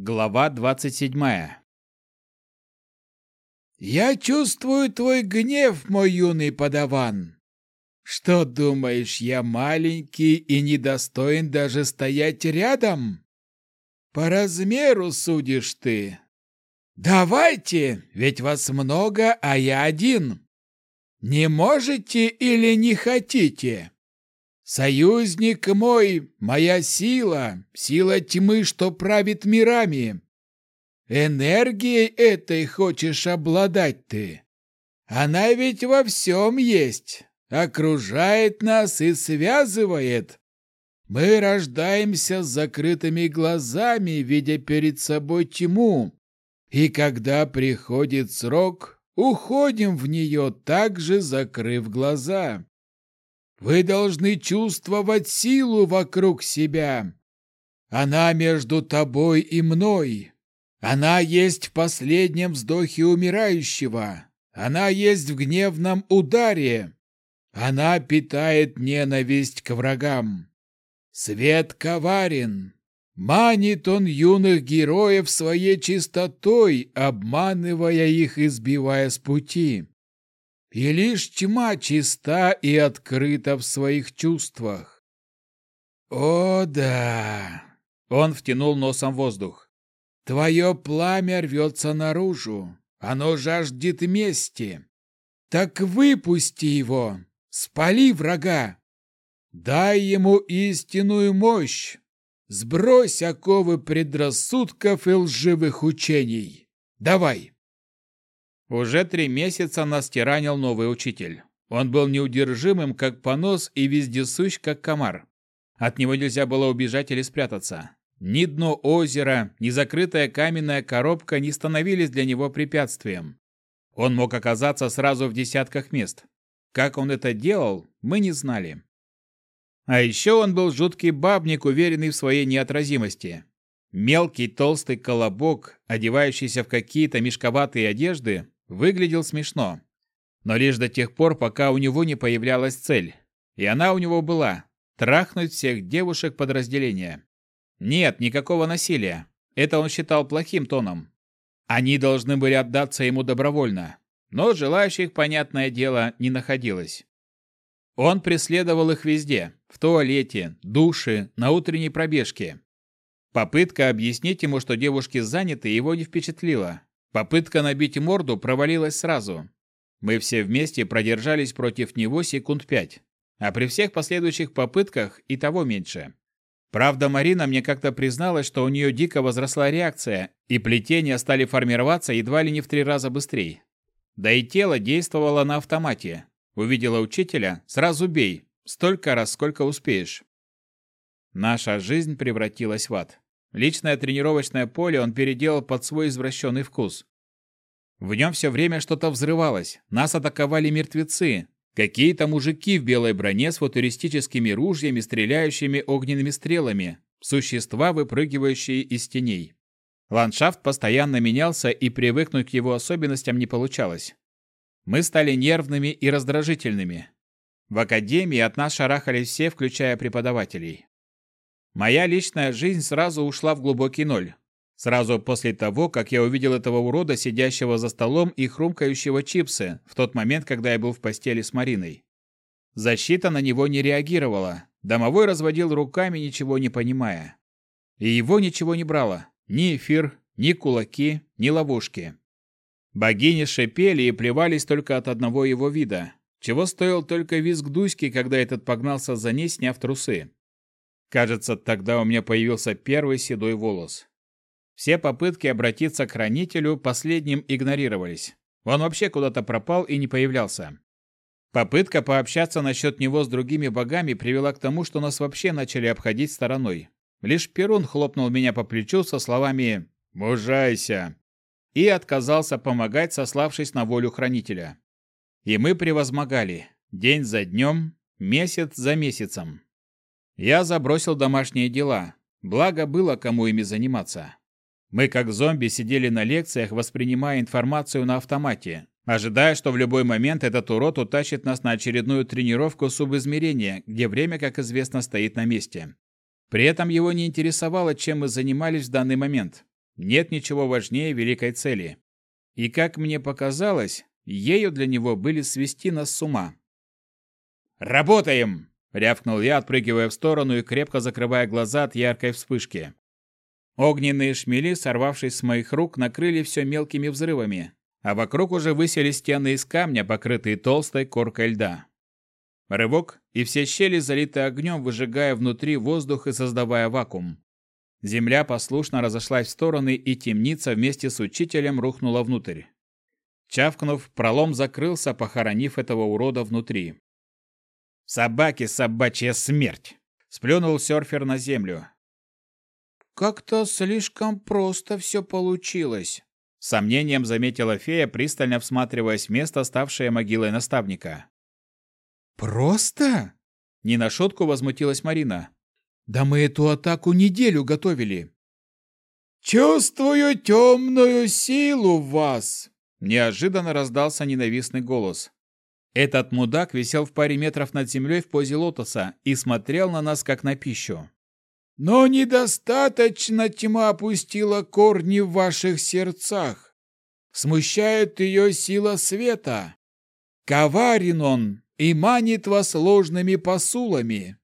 Глава 27. «Я чувствую твой гнев, мой юный подаван. Что думаешь, я маленький и недостоин даже стоять рядом? По размеру судишь ты. Давайте, ведь вас много, а я один. Не можете или не хотите?» Союзник мой, моя сила, сила тьмы, что правит мирами. Энергией этой хочешь обладать ты. Она ведь во всем есть, окружает нас и связывает. Мы рождаемся с закрытыми глазами, видя перед собой тьму, и когда приходит срок, уходим в нее, также закрыв глаза. Вы должны чувствовать силу вокруг себя. Она между тобой и мной. Она есть в последнем вздохе умирающего. Она есть в гневном ударе. Она питает ненависть к врагам. Свет коварен. Манит он юных героев своей чистотой, обманывая их и сбивая с пути и лишь тьма чиста и открыта в своих чувствах. О, да! Он втянул носом воздух. Твое пламя рвется наружу, оно жаждет мести. Так выпусти его, спали врага. Дай ему истинную мощь, сбрось оковы предрассудков и лживых учений. Давай! Уже три месяца нас тиранил новый учитель. Он был неудержимым, как понос, и вездесущ, как комар. От него нельзя было убежать или спрятаться. Ни дно озера, ни закрытая каменная коробка не становились для него препятствием. Он мог оказаться сразу в десятках мест. Как он это делал, мы не знали. А еще он был жуткий бабник, уверенный в своей неотразимости. Мелкий толстый колобок, одевающийся в какие-то мешковатые одежды, выглядел смешно. Но лишь до тех пор, пока у него не появлялась цель. И она у него была – трахнуть всех девушек подразделения. Нет, никакого насилия. Это он считал плохим тоном. Они должны были отдаться ему добровольно. Но желающих, понятное дело, не находилось. Он преследовал их везде – в туалете, душе, на утренней пробежке. Попытка объяснить ему, что девушки заняты, его не впечатлила. Попытка набить морду провалилась сразу. Мы все вместе продержались против него секунд пять, а при всех последующих попытках и того меньше. Правда, Марина мне как-то призналась, что у нее дико возросла реакция, и плетения стали формироваться едва ли не в три раза быстрее. Да и тело действовало на автомате. Увидела учителя – сразу бей, столько раз, сколько успеешь. Наша жизнь превратилась в ад. Личное тренировочное поле он переделал под свой извращенный вкус. В нем все время что-то взрывалось, нас атаковали мертвецы, какие-то мужики в белой броне с футуристическими ружьями, стреляющими огненными стрелами, существа, выпрыгивающие из теней. Ландшафт постоянно менялся, и привыкнуть к его особенностям не получалось. Мы стали нервными и раздражительными. В академии от нас шарахались все, включая преподавателей. Моя личная жизнь сразу ушла в глубокий ноль. Сразу после того, как я увидел этого урода, сидящего за столом и хрумкающего чипсы, в тот момент, когда я был в постели с Мариной. Защита на него не реагировала. Домовой разводил руками, ничего не понимая. И его ничего не брало. Ни эфир, ни кулаки, ни ловушки. Богини шипели и плевались только от одного его вида. Чего стоил только визг Дуськи, когда этот погнался за ней, сняв трусы. Кажется, тогда у меня появился первый седой волос. Все попытки обратиться к хранителю последним игнорировались. Он вообще куда-то пропал и не появлялся. Попытка пообщаться насчет него с другими богами привела к тому, что нас вообще начали обходить стороной. Лишь Перун хлопнул меня по плечу со словами «Мужайся!» и отказался помогать, сославшись на волю хранителя. И мы превозмогали, день за днем, месяц за месяцем. Я забросил домашние дела, благо было кому ими заниматься. Мы как зомби сидели на лекциях, воспринимая информацию на автомате, ожидая, что в любой момент этот урод утащит нас на очередную тренировку субизмерения, где время, как известно, стоит на месте. При этом его не интересовало, чем мы занимались в данный момент. нет ничего важнее великой цели. И, как мне показалось, ею для него были свести нас с ума. «Работаем!» — рявкнул я, отпрыгивая в сторону и крепко закрывая глаза от яркой вспышки. Огненные шмели, сорвавшись с моих рук, накрыли все мелкими взрывами, а вокруг уже высели стены из камня, покрытые толстой коркой льда. Рывок, и все щели залиты огнем, выжигая внутри воздух и создавая вакуум. Земля послушно разошлась в стороны, и темница вместе с учителем рухнула внутрь. Чавкнув, пролом закрылся, похоронив этого урода внутри. «Собаки, собачья смерть!» — сплюнул серфер на землю. «Как-то слишком просто все получилось», — сомнением заметила фея, пристально всматриваясь в место, ставшее могилой наставника. «Просто?» — не на шутку возмутилась Марина. «Да мы эту атаку неделю готовили». «Чувствую темную силу в вас!» Неожиданно раздался ненавистный голос. Этот мудак висел в паре метров над землей в позе лотоса и смотрел на нас, как на пищу. «Но недостаточно тьма опустила корни в ваших сердцах. Смущает ее сила света. Коварен он и манит вас ложными посулами.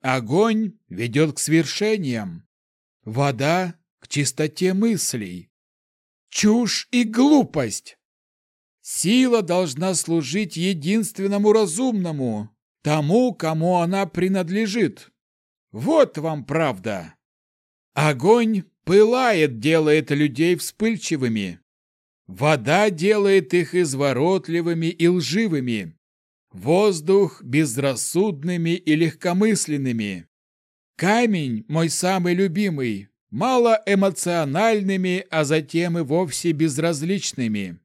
Огонь ведет к свершениям. Вода — к чистоте мыслей. Чушь и глупость. Сила должна служить единственному разумному, тому, кому она принадлежит. Вот вам правда. Огонь пылает, делает людей вспыльчивыми. Вода делает их изворотливыми и лживыми. Воздух безрассудными и легкомысленными. Камень, мой самый любимый, малоэмоциональными, а затем и вовсе безразличными.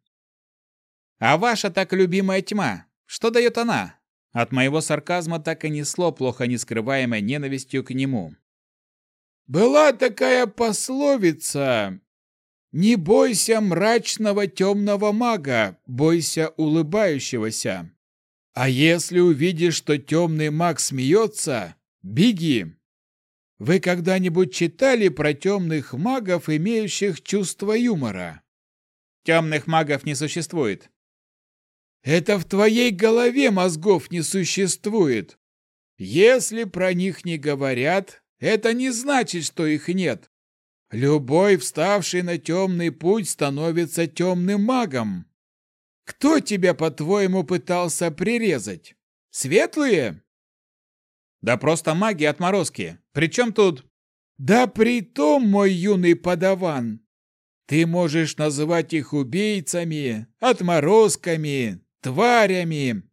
А ваша так любимая тьма, что дает она? От моего сарказма так и несло плохо нескрываемой ненавистью к нему. Была такая пословица «Не бойся мрачного темного мага, бойся улыбающегося». А если увидишь, что темный маг смеется, беги. Вы когда-нибудь читали про темных магов, имеющих чувство юмора? Темных магов не существует. Это в твоей голове мозгов не существует. Если про них не говорят, это не значит, что их нет. Любой, вставший на темный путь, становится темным магом. Кто тебя, по-твоему, пытался прирезать? Светлые? Да просто маги отморозки. Причем тут... Да при том, мой юный подаван, ты можешь называть их убийцами, отморозками, тварями.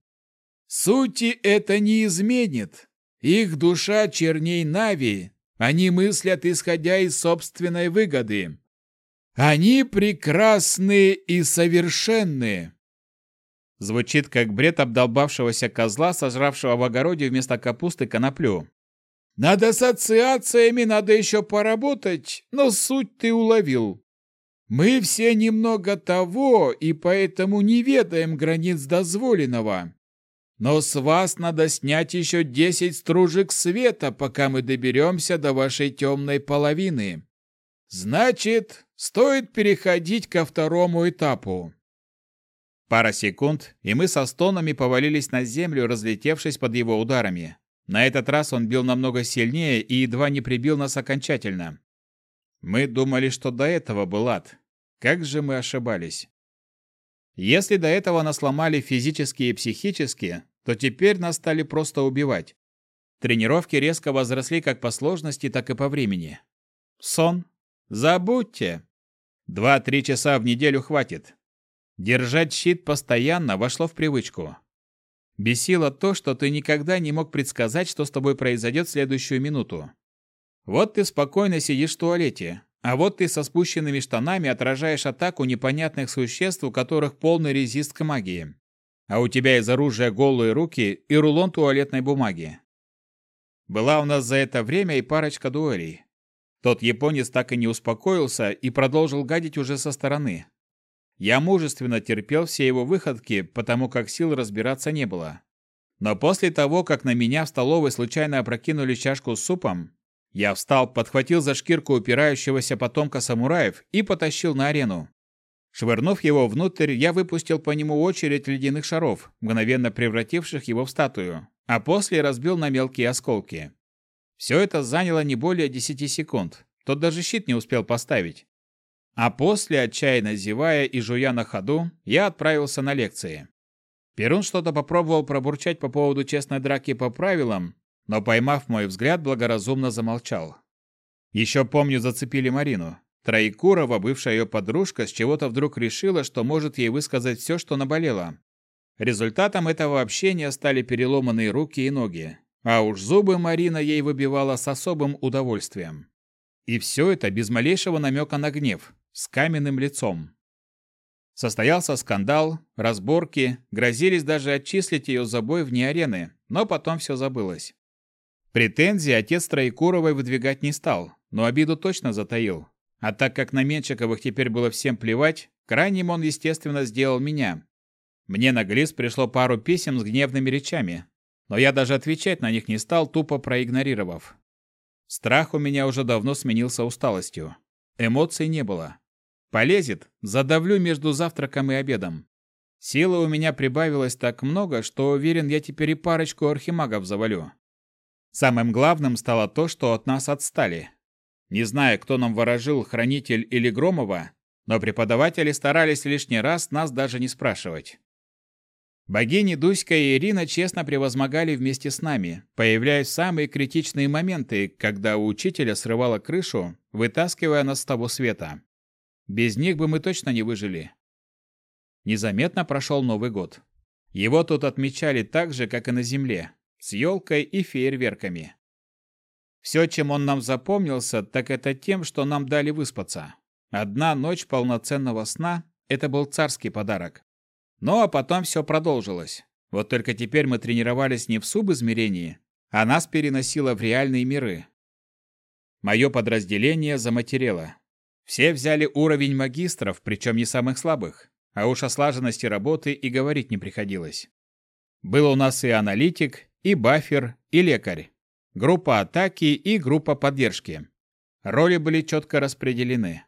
Сути это не изменит. Их душа черней Нави. Они мыслят, исходя из собственной выгоды. Они прекрасны и совершенны. Звучит как бред обдолбавшегося козла, сожравшего в огороде вместо капусты коноплю. Над ассоциациями надо еще поработать, но суть ты уловил. Мы все немного того, и поэтому не ведаем границ дозволенного. Но с вас надо снять еще десять стружек света, пока мы доберемся до вашей темной половины. Значит, стоит переходить ко второму этапу. Пара секунд, и мы со стонами повалились на землю, разлетевшись под его ударами. На этот раз он бил намного сильнее и едва не прибил нас окончательно. Мы думали, что до этого был ад. Как же мы ошибались. Если до этого нас ломали физически и психически, то теперь нас стали просто убивать. Тренировки резко возросли как по сложности, так и по времени. Сон? Забудьте. Два-три часа в неделю хватит. Держать щит постоянно вошло в привычку. Бесило то, что ты никогда не мог предсказать, что с тобой произойдет в следующую минуту. Вот ты спокойно сидишь в туалете, а вот ты со спущенными штанами отражаешь атаку непонятных существ, у которых полный резист к магии. А у тебя из оружия голые руки и рулон туалетной бумаги. Была у нас за это время и парочка дуэлей. Тот японец так и не успокоился и продолжил гадить уже со стороны. Я мужественно терпел все его выходки, потому как сил разбираться не было. Но после того, как на меня в столовой случайно опрокинули чашку с супом, Я встал, подхватил за шкирку упирающегося потомка самураев и потащил на арену. Швырнув его внутрь, я выпустил по нему очередь ледяных шаров, мгновенно превративших его в статую, а после разбил на мелкие осколки. Все это заняло не более 10 секунд. Тот даже щит не успел поставить. А после, отчаянно зевая и жуя на ходу, я отправился на лекции. Перун что-то попробовал пробурчать по поводу честной драки по правилам, но, поймав мой взгляд, благоразумно замолчал. Еще помню, зацепили Марину. Троекурова, бывшая ее подружка, с чего-то вдруг решила, что может ей высказать все, что наболело. Результатом этого общения стали переломанные руки и ноги. А уж зубы Марина ей выбивала с особым удовольствием. И все это без малейшего намека на гнев, с каменным лицом. Состоялся скандал, разборки, грозились даже отчислить ее за бой вне арены, но потом все забылось. Претензии отец Троекуровой выдвигать не стал, но обиду точно затаил. А так как на Менчиковых теперь было всем плевать, крайним он, естественно, сделал меня. Мне на глиз пришло пару писем с гневными речами, но я даже отвечать на них не стал, тупо проигнорировав. Страх у меня уже давно сменился усталостью. Эмоций не было. Полезет, задавлю между завтраком и обедом. Силы у меня прибавилось так много, что уверен, я теперь и парочку архимагов завалю. Самым главным стало то, что от нас отстали. Не знаю, кто нам ворожил, Хранитель или Громова, но преподаватели старались лишний раз нас даже не спрашивать. Богини Дуська и Ирина честно превозмогали вместе с нами, появляясь в самые критичные моменты, когда у учителя срывала крышу, вытаскивая нас с того света. Без них бы мы точно не выжили. Незаметно прошел Новый год. Его тут отмечали так же, как и на Земле, с елкой и фейерверками. Все, чем он нам запомнился, так это тем, что нам дали выспаться. Одна ночь полноценного сна – это был царский подарок. Ну а потом все продолжилось. Вот только теперь мы тренировались не в субизмерении, а нас переносило в реальные миры. Мое подразделение заматерело. Все взяли уровень магистров, причем не самых слабых, а уж о слаженности работы и говорить не приходилось. Был у нас и аналитик, и бафер, и лекарь. Группа атаки и группа поддержки. Роли были четко распределены.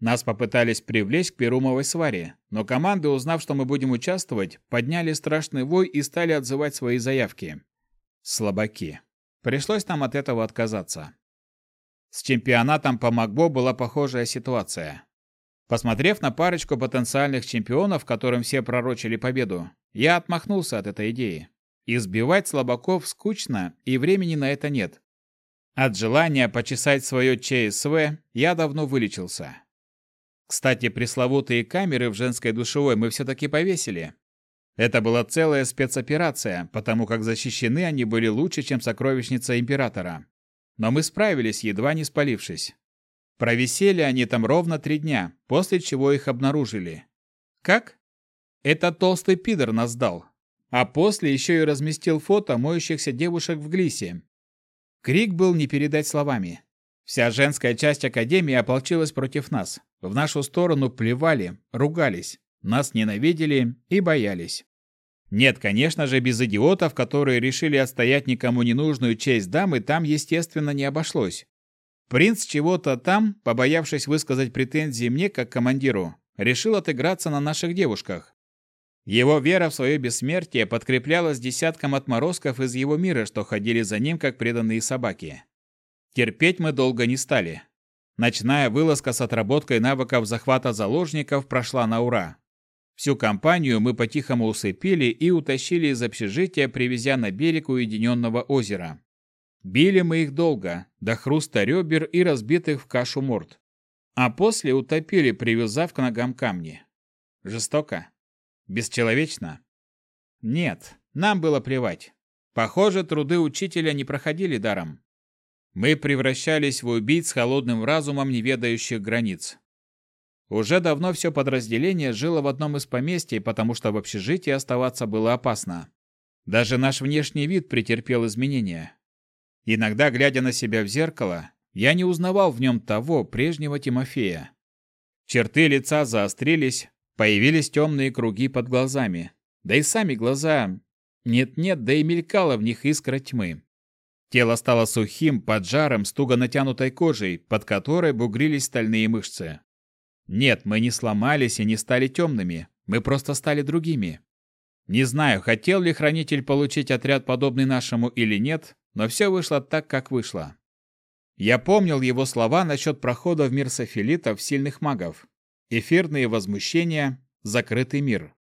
Нас попытались привлечь к Перумовой сваре, но команды, узнав, что мы будем участвовать, подняли страшный вой и стали отзывать свои заявки. Слабаки. Пришлось нам от этого отказаться. С чемпионатом по Макбо была похожая ситуация. Посмотрев на парочку потенциальных чемпионов, которым все пророчили победу, я отмахнулся от этой идеи. Избивать слабаков скучно, и времени на это нет. От желания почесать свое ЧСВ я давно вылечился. Кстати, пресловутые камеры в женской душевой мы все-таки повесили. Это была целая спецоперация, потому как защищены они были лучше, чем сокровищница Императора. Но мы справились, едва не спалившись. Провисели они там ровно три дня, после чего их обнаружили. Как? Это толстый пидор нас дал, а после еще и разместил фото моющихся девушек в глисе. Крик был не передать словами. Вся женская часть Академии ополчилась против нас. В нашу сторону плевали, ругались, нас ненавидели и боялись. Нет, конечно же, без идиотов, которые решили отстоять никому не нужную честь дамы, там, естественно, не обошлось. Принц чего-то там, побоявшись высказать претензии мне как командиру, решил отыграться на наших девушках. Его вера в свое бессмертие подкреплялась десятком отморозков из его мира, что ходили за ним, как преданные собаки. Терпеть мы долго не стали. Ночная вылазка с отработкой навыков захвата заложников прошла на ура. Всю компанию мы по-тихому усыпили и утащили из общежития, привезя на берег уединенного озера. Били мы их долго, до хруста ребер и разбитых в кашу морд. А после утопили, привязав к ногам камни. Жестоко. Бесчеловечно? Нет, нам было плевать. Похоже, труды учителя не проходили даром. Мы превращались в убийц холодным разумом неведающих границ. Уже давно все подразделение жило в одном из поместий, потому что в общежитии оставаться было опасно. Даже наш внешний вид претерпел изменения. Иногда, глядя на себя в зеркало, я не узнавал в нем того прежнего Тимофея. Черты лица заострились, Появились темные круги под глазами. Да и сами глаза... Нет-нет, да и мелькала в них искра тьмы. Тело стало сухим, поджаром, с туго натянутой кожей, под которой бугрились стальные мышцы. Нет, мы не сломались и не стали темными, мы просто стали другими. Не знаю, хотел ли хранитель получить отряд, подобный нашему или нет, но все вышло так, как вышло. Я помнил его слова насчет прохода в мир софилитов сильных магов. Эфирные возмущения, закрытый мир.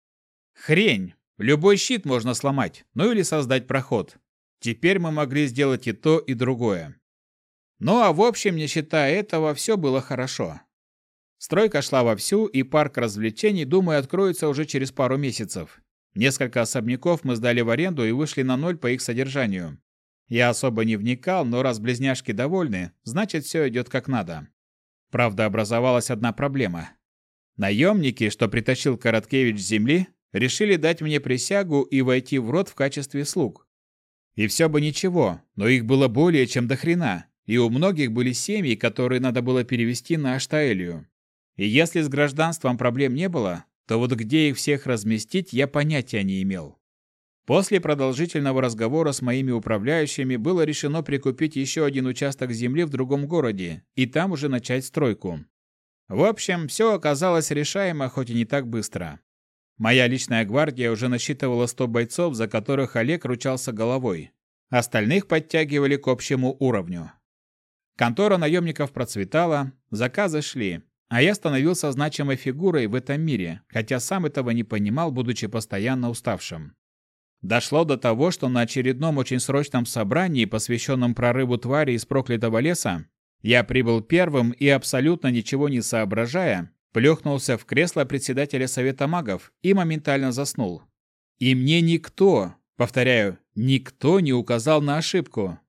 Хрень! Любой щит можно сломать, ну или создать проход. Теперь мы могли сделать и то, и другое. Ну а в общем, не считая этого, все было хорошо. Стройка шла вовсю, и парк развлечений, думаю, откроется уже через пару месяцев. Несколько особняков мы сдали в аренду и вышли на ноль по их содержанию. Я особо не вникал, но раз близняшки довольны, значит все идет как надо. Правда, образовалась одна проблема. Наемники, что притащил Короткевич с земли, решили дать мне присягу и войти в рот в качестве слуг. И все бы ничего, но их было более чем до хрена, и у многих были семьи, которые надо было перевести на Аштаэлью. И если с гражданством проблем не было, то вот где их всех разместить, я понятия не имел. После продолжительного разговора с моими управляющими было решено прикупить еще один участок земли в другом городе и там уже начать стройку. В общем, все оказалось решаемо, хоть и не так быстро. Моя личная гвардия уже насчитывала 100 бойцов, за которых Олег ручался головой. Остальных подтягивали к общему уровню. Контора наемников процветала, заказы шли, а я становился значимой фигурой в этом мире, хотя сам этого не понимал, будучи постоянно уставшим. Дошло до того, что на очередном очень срочном собрании, посвященном прорыву твари из проклятого леса, я прибыл первым и, абсолютно ничего не соображая, плюхнулся в кресло председателя Совета магов и моментально заснул. И мне никто, повторяю, никто не указал на ошибку.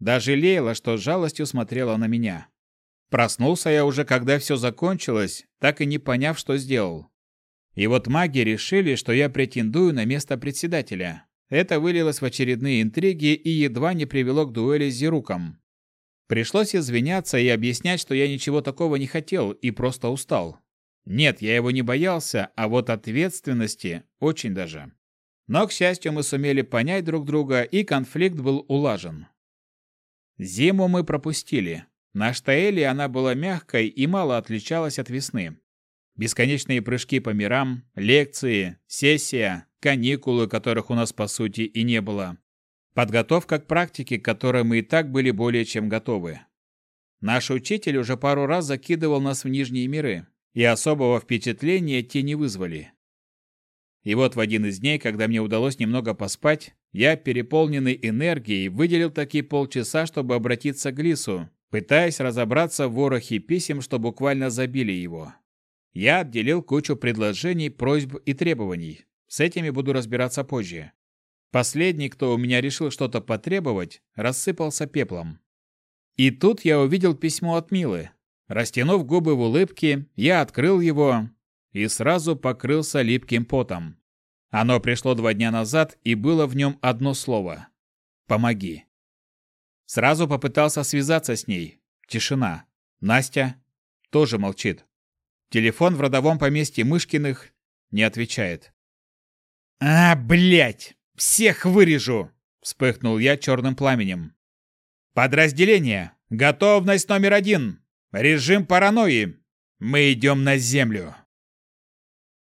Даже Лейла, что с жалостью смотрела на меня. Проснулся я уже, когда все закончилось, так и не поняв, что сделал. И вот маги решили, что я претендую на место председателя. Это вылилось в очередные интриги и едва не привело к дуэли с Зеруком. Пришлось извиняться и объяснять, что я ничего такого не хотел и просто устал. Нет, я его не боялся, а вот ответственности очень даже. Но, к счастью, мы сумели понять друг друга, и конфликт был улажен. Зиму мы пропустили. На Штаэле она была мягкой и мало отличалась от весны. Бесконечные прыжки по мирам, лекции, сессия, каникулы, которых у нас по сути и не было. Подготовка к практике, к которой мы и так были более чем готовы. Наш учитель уже пару раз закидывал нас в нижние миры, и особого впечатления те не вызвали. И вот в один из дней, когда мне удалось немного поспать, я, переполненный энергией, выделил такие полчаса, чтобы обратиться к Лису, пытаясь разобраться в ворохе писем, что буквально забили его. Я отделил кучу предложений, просьб и требований. С этими буду разбираться позже. Последний, кто у меня решил что-то потребовать, рассыпался пеплом. И тут я увидел письмо от Милы, Растянув губы в улыбке, я открыл его и сразу покрылся липким потом. Оно пришло два дня назад, и было в нем одно слово – «Помоги». Сразу попытался связаться с ней. Тишина. Настя тоже молчит. Телефон в родовом поместье Мышкиных не отвечает. «А, блядь! Всех вырежу!» – вспыхнул я черным пламенем. «Подразделение! Готовность номер один! Режим паранойи. Мы идем на землю.